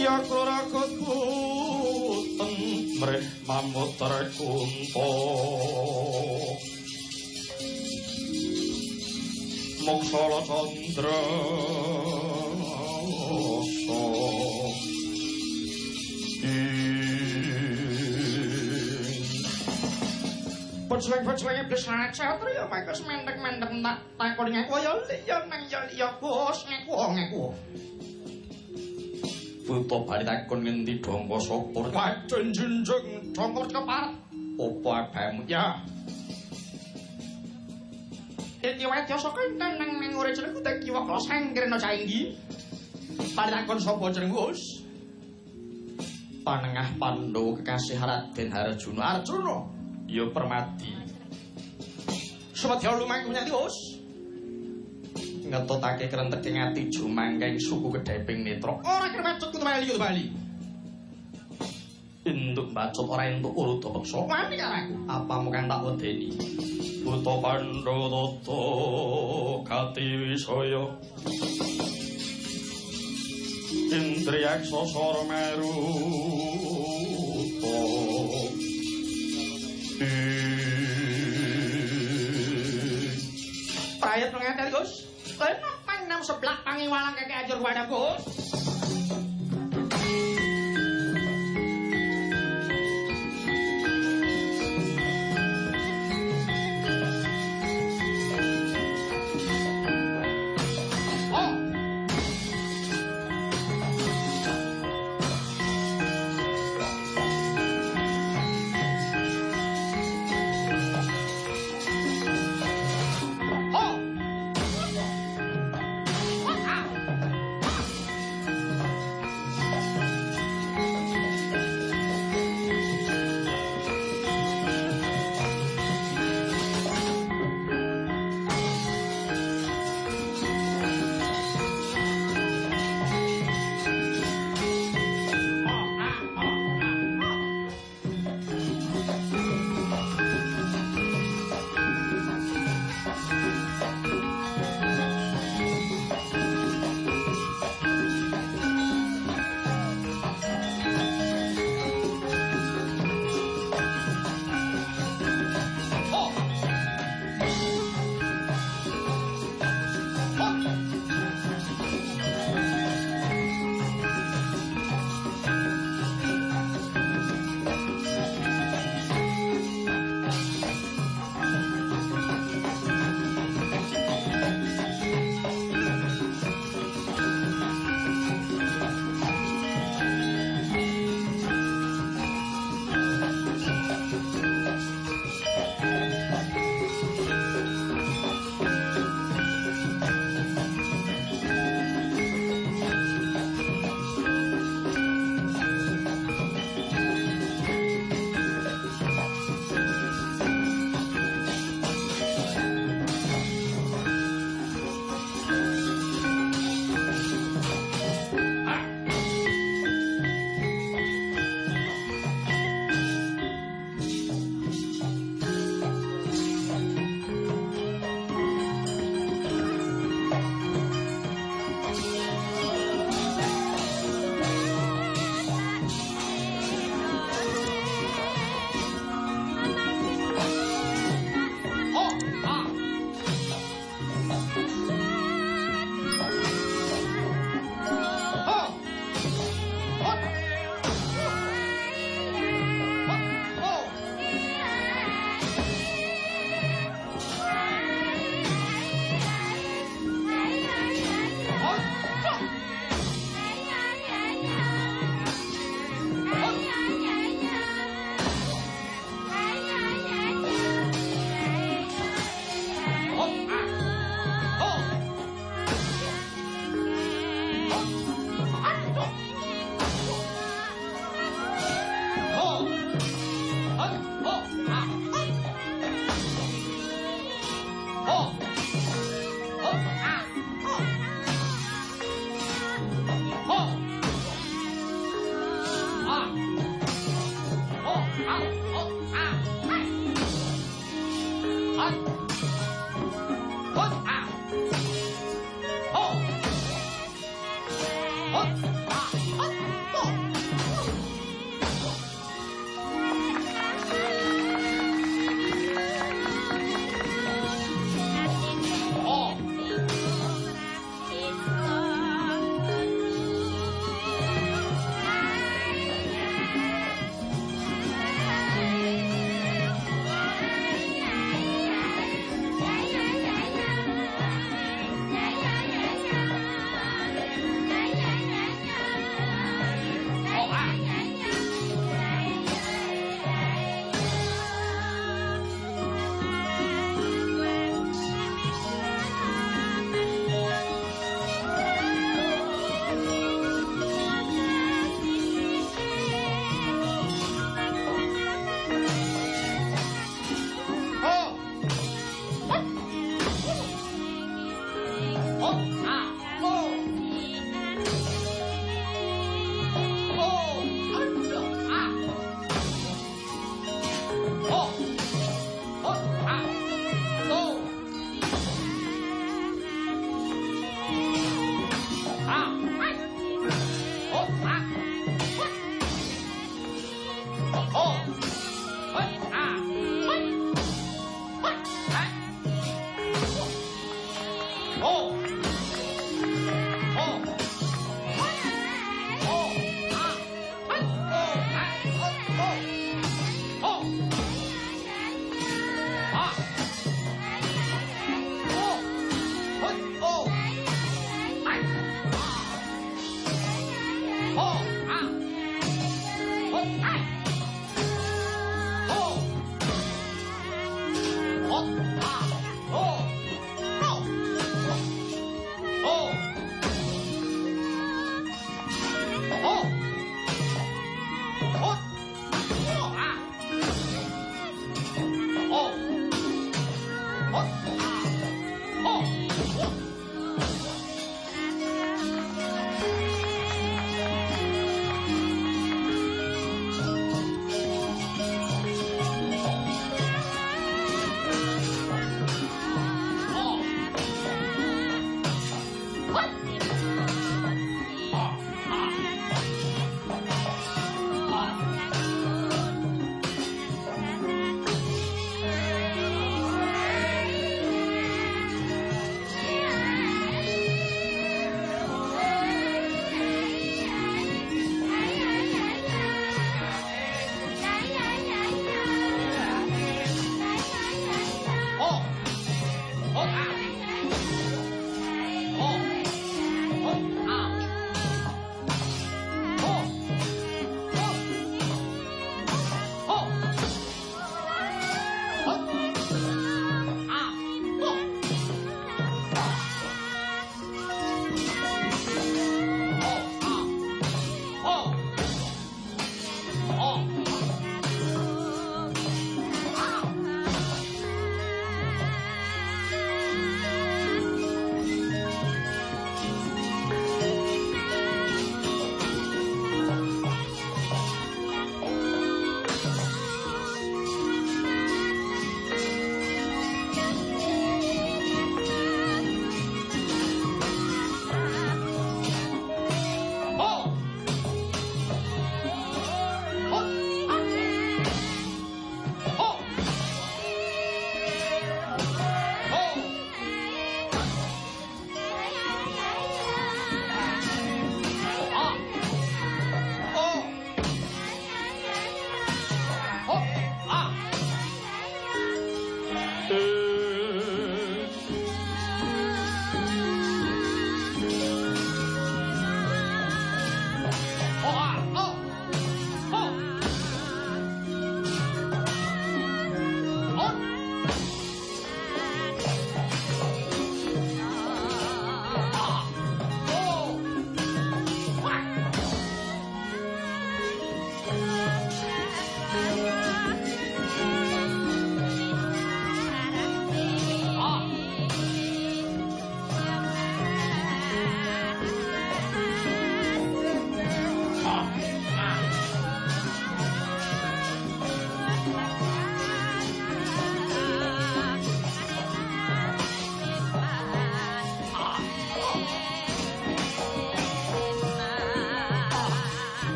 Ya klurakut puten mrih mamuter kunto. Moksala Candra so Pecleng-pecleng iblis satria maka semendek-mendek tak takon ngaku ya liya nang ya bos ngaku ngaku Buto bali takon ngendi dongko sopur? Wadon junjung dongko keparat Opo abemu ya. Iki wedya saka nang nang ore jenengku tak kiwa kok sanggrena cainggi Bali takon sapa jenengmu Gus Panengah Pandhawa kekasih Raden Harjuna Arjuna. Ya permati. Semadya lumaku nyati, Us. Ngetotake krentek ing ati jumangkeng suku kedheping netra. Ora kira macut kudu bali kudu bali. Induk bacot ora entuk urut peksa. Wani karo Apa mung tak wedeni? Buta Pandhawata kati wisaya. Indriyaksa sara meru. Prayat mengatel, Gus. Kenapa nam seblak pangiwalang kakek ajur wadah, Gus?